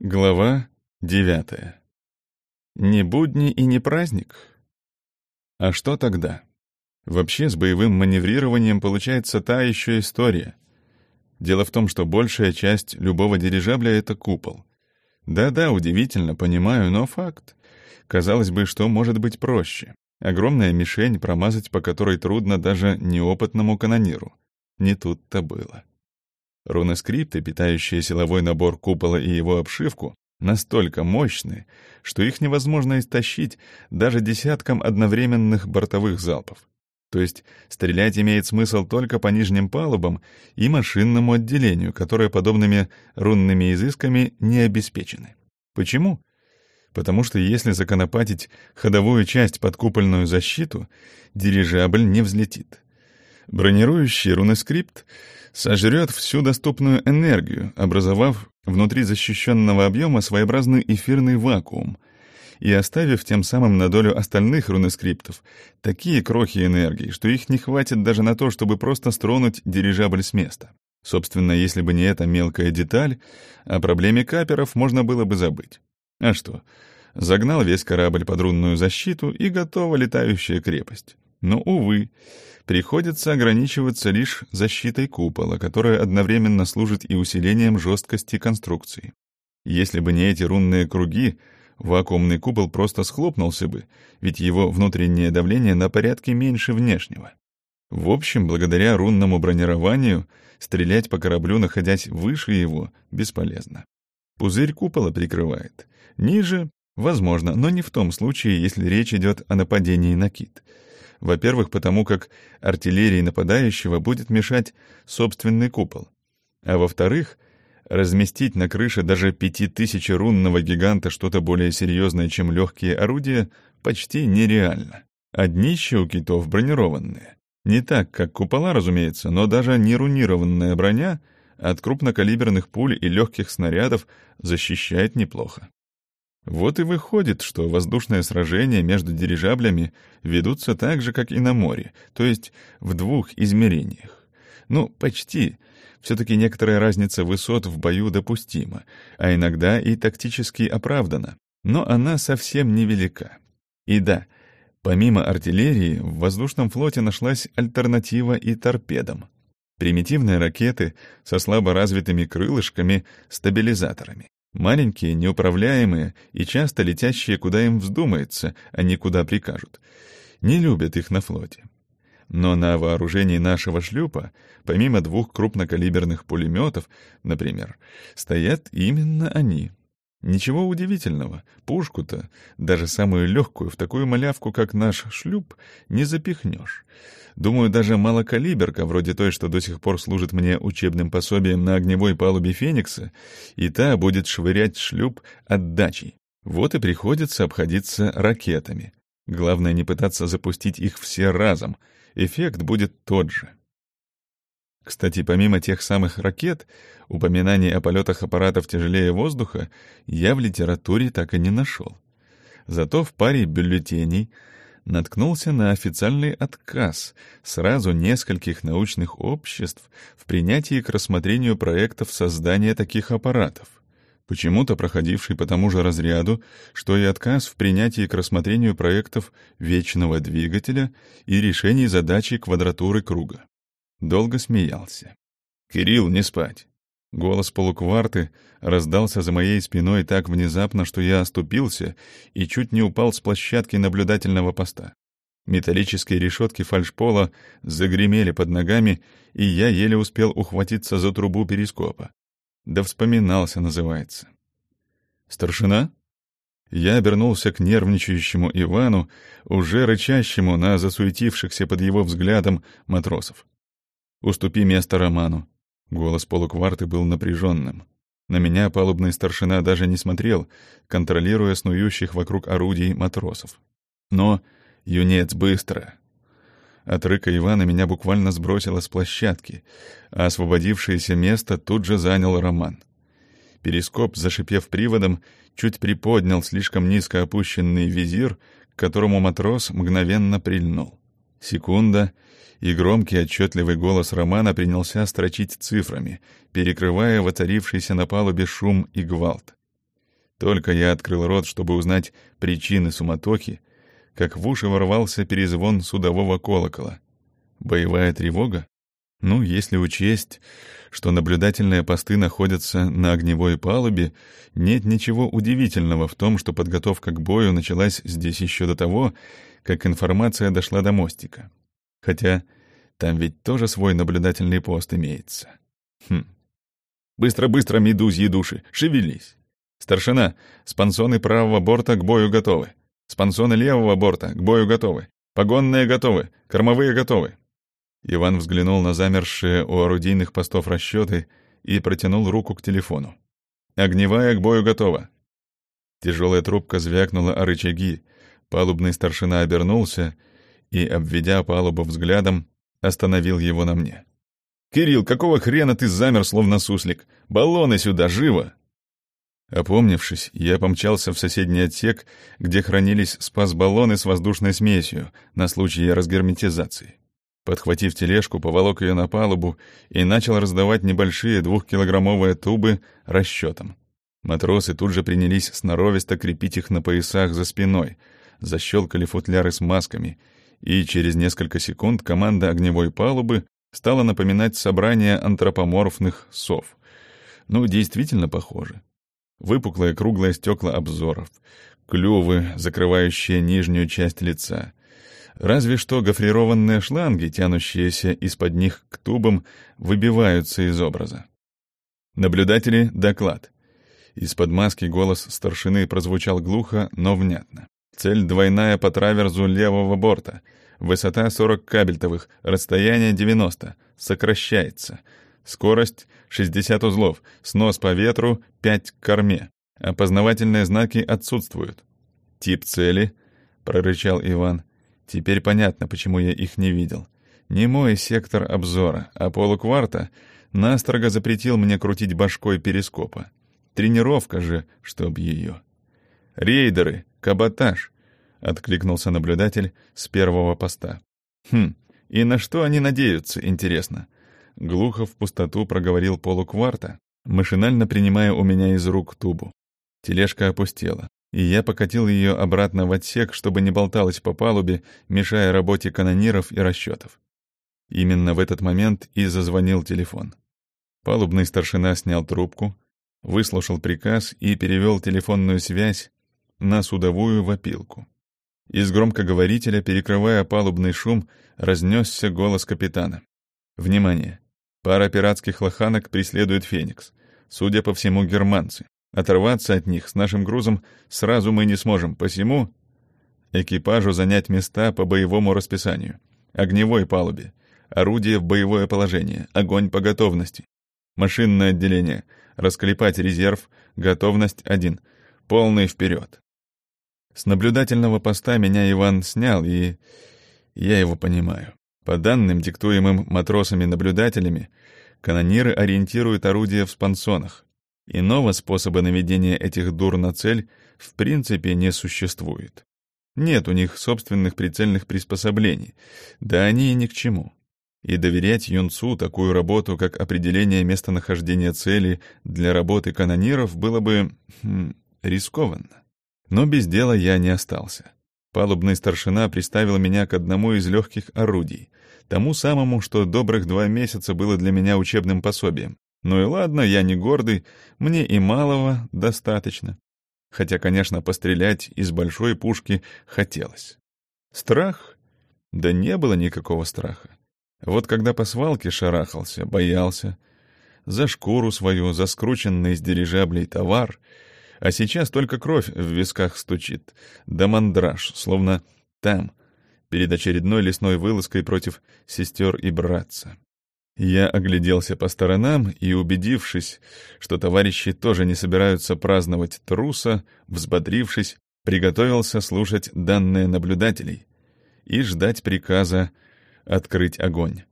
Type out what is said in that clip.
Глава девятая. Не будни и не праздник? А что тогда? Вообще с боевым маневрированием получается та еще история. Дело в том, что большая часть любого дирижабля — это купол. Да-да, удивительно, понимаю, но факт. Казалось бы, что может быть проще. Огромная мишень, промазать по которой трудно даже неопытному канониру. Не тут-то было. Руноскрипты, питающие силовой набор купола и его обшивку, настолько мощны, что их невозможно истощить даже десятком одновременных бортовых залпов. То есть стрелять имеет смысл только по нижним палубам и машинному отделению, которое подобными рунными изысками не обеспечены. Почему? Потому что если законопатить ходовую часть под купольную защиту, дирижабль не взлетит. Бронирующий рунескрипт сожрет всю доступную энергию, образовав внутри защищенного объема своеобразный эфирный вакуум и оставив тем самым на долю остальных рунескриптов такие крохи энергии, что их не хватит даже на то, чтобы просто стронуть дирижабль с места. Собственно, если бы не эта мелкая деталь, о проблеме каперов можно было бы забыть. А что? Загнал весь корабль под рунную защиту и готова летающая крепость. Но, увы, приходится ограничиваться лишь защитой купола, которая одновременно служит и усилением жесткости конструкции. Если бы не эти рунные круги, вакуумный купол просто схлопнулся бы, ведь его внутреннее давление на порядке меньше внешнего. В общем, благодаря рунному бронированию стрелять по кораблю, находясь выше его, бесполезно. Пузырь купола прикрывает. Ниже — возможно, но не в том случае, если речь идет о нападении на кит — во-первых, потому как артиллерии нападающего будет мешать собственный купол. А во-вторых, разместить на крыше даже пятитысячерунного гиганта что-то более серьезное, чем легкие орудия, почти нереально. А днища у китов бронированные. Не так, как купола, разумеется, но даже не рунированная броня от крупнокалиберных пуль и легких снарядов защищает неплохо. Вот и выходит, что воздушные сражения между дирижаблями ведутся так же, как и на море, то есть в двух измерениях. Ну, почти. Все-таки некоторая разница высот в бою допустима, а иногда и тактически оправдана, но она совсем невелика. И да, помимо артиллерии, в воздушном флоте нашлась альтернатива и торпедам. Примитивные ракеты со слабо развитыми крылышками, стабилизаторами. Маленькие, неуправляемые и часто летящие, куда им вздумается, а не куда прикажут. Не любят их на флоте. Но на вооружении нашего шлюпа, помимо двух крупнокалиберных пулеметов, например, стоят именно они. Ничего удивительного, пушку-то, даже самую легкую, в такую малявку, как наш шлюп, не запихнешь. Думаю, даже малокалиберка, вроде той, что до сих пор служит мне учебным пособием на огневой палубе «Феникса», и та будет швырять шлюп отдачей. Вот и приходится обходиться ракетами. Главное не пытаться запустить их все разом. Эффект будет тот же. Кстати, помимо тех самых ракет, упоминаний о полетах аппаратов тяжелее воздуха я в литературе так и не нашел. Зато в паре бюллетеней — наткнулся на официальный отказ сразу нескольких научных обществ в принятии к рассмотрению проектов создания таких аппаратов, почему-то проходивший по тому же разряду, что и отказ в принятии к рассмотрению проектов вечного двигателя и решений задачи квадратуры круга. Долго смеялся. «Кирилл, не спать!» Голос полукварты раздался за моей спиной так внезапно, что я оступился и чуть не упал с площадки наблюдательного поста. Металлические решетки фальшпола загремели под ногами, и я еле успел ухватиться за трубу перископа. Да вспоминался, называется. «Старшина?» Я обернулся к нервничающему Ивану, уже рычащему на засуетившихся под его взглядом матросов. «Уступи место Роману. Голос полукварты был напряженным. На меня палубный старшина даже не смотрел, контролируя снующих вокруг орудий матросов. Но, юнец, быстро! От рыка Ивана меня буквально сбросило с площадки, а освободившееся место тут же занял Роман. Перископ, зашипев приводом, чуть приподнял слишком низко опущенный визир, к которому матрос мгновенно прильнул. Секунда — и громкий отчетливый голос Романа принялся строчить цифрами, перекрывая воцарившийся на палубе шум и гвалт. Только я открыл рот, чтобы узнать причины суматохи, как в уши ворвался перезвон судового колокола. Боевая тревога? Ну, если учесть, что наблюдательные посты находятся на огневой палубе, нет ничего удивительного в том, что подготовка к бою началась здесь еще до того, как информация дошла до мостика. Хотя там ведь тоже свой наблюдательный пост имеется. Хм. Быстро-быстро, медузьи души, шевелись. Старшина, спансоны правого борта к бою готовы. Спансоны левого борта к бою готовы. Погонные готовы, кормовые готовы. Иван взглянул на замершие у орудийных постов расчеты и протянул руку к телефону. «Огневая к бою готова». Тяжелая трубка звякнула о рычаги. Палубный старшина обернулся и, обведя палубу взглядом, остановил его на мне. «Кирилл, какого хрена ты замер, словно суслик? Баллоны сюда, живо!» Опомнившись, я помчался в соседний отсек, где хранились спас-баллоны с воздушной смесью на случай разгерметизации. Подхватив тележку, поволок ее на палубу и начал раздавать небольшие двухкилограммовые тубы расчетом. Матросы тут же принялись сноровисто крепить их на поясах за спиной, защелкали футляры с масками, и через несколько секунд команда огневой палубы стала напоминать собрание антропоморфных сов. Ну, действительно похоже. Выпуклые круглые стекла обзоров, клювы, закрывающие нижнюю часть лица, Разве что гофрированные шланги, тянущиеся из-под них к тубам, выбиваются из образа. Наблюдатели — доклад. Из-под маски голос старшины прозвучал глухо, но внятно. Цель двойная по траверзу левого борта. Высота 40 кабельтовых, расстояние 90. Сокращается. Скорость 60 узлов, снос по ветру 5 к корме. Опознавательные знаки отсутствуют. Тип цели, прорычал Иван. Теперь понятно, почему я их не видел. Не мой сектор обзора, а полукварта настрого запретил мне крутить башкой перископа. Тренировка же, чтоб ее. «Рейдеры! Каботаж!» — откликнулся наблюдатель с первого поста. «Хм, и на что они надеются, интересно?» Глухо в пустоту проговорил полукварта, машинально принимая у меня из рук тубу. Тележка опустела и я покатил ее обратно в отсек, чтобы не болталась по палубе, мешая работе канониров и расчетов. Именно в этот момент и зазвонил телефон. Палубный старшина снял трубку, выслушал приказ и перевел телефонную связь на судовую вопилку. Из громкоговорителя, перекрывая палубный шум, разнесся голос капитана. «Внимание! Пара пиратских лоханок преследует «Феникс». Судя по всему, германцы. Оторваться от них с нашим грузом сразу мы не сможем, посему экипажу занять места по боевому расписанию. Огневой палубе, орудие в боевое положение, огонь по готовности. Машинное отделение, расклепать резерв, готовность один, полный вперед. С наблюдательного поста меня Иван снял, и я его понимаю. По данным, диктуемым матросами-наблюдателями, канониры ориентируют орудия в спансонах. Иного способа наведения этих дур на цель в принципе не существует. Нет у них собственных прицельных приспособлений, да они и ни к чему. И доверять юнцу такую работу, как определение местонахождения цели для работы канониров, было бы хм, рискованно. Но без дела я не остался. Палубный старшина приставил меня к одному из легких орудий, тому самому, что добрых два месяца было для меня учебным пособием. Ну и ладно, я не гордый, мне и малого достаточно. Хотя, конечно, пострелять из большой пушки хотелось. Страх? Да не было никакого страха. Вот когда по свалке шарахался, боялся. За шкуру свою, за скрученный из дирижаблей товар. А сейчас только кровь в висках стучит. Да мандраж, словно там, перед очередной лесной вылазкой против сестер и братца. Я огляделся по сторонам и, убедившись, что товарищи тоже не собираются праздновать труса, взбодрившись, приготовился слушать данные наблюдателей и ждать приказа открыть огонь.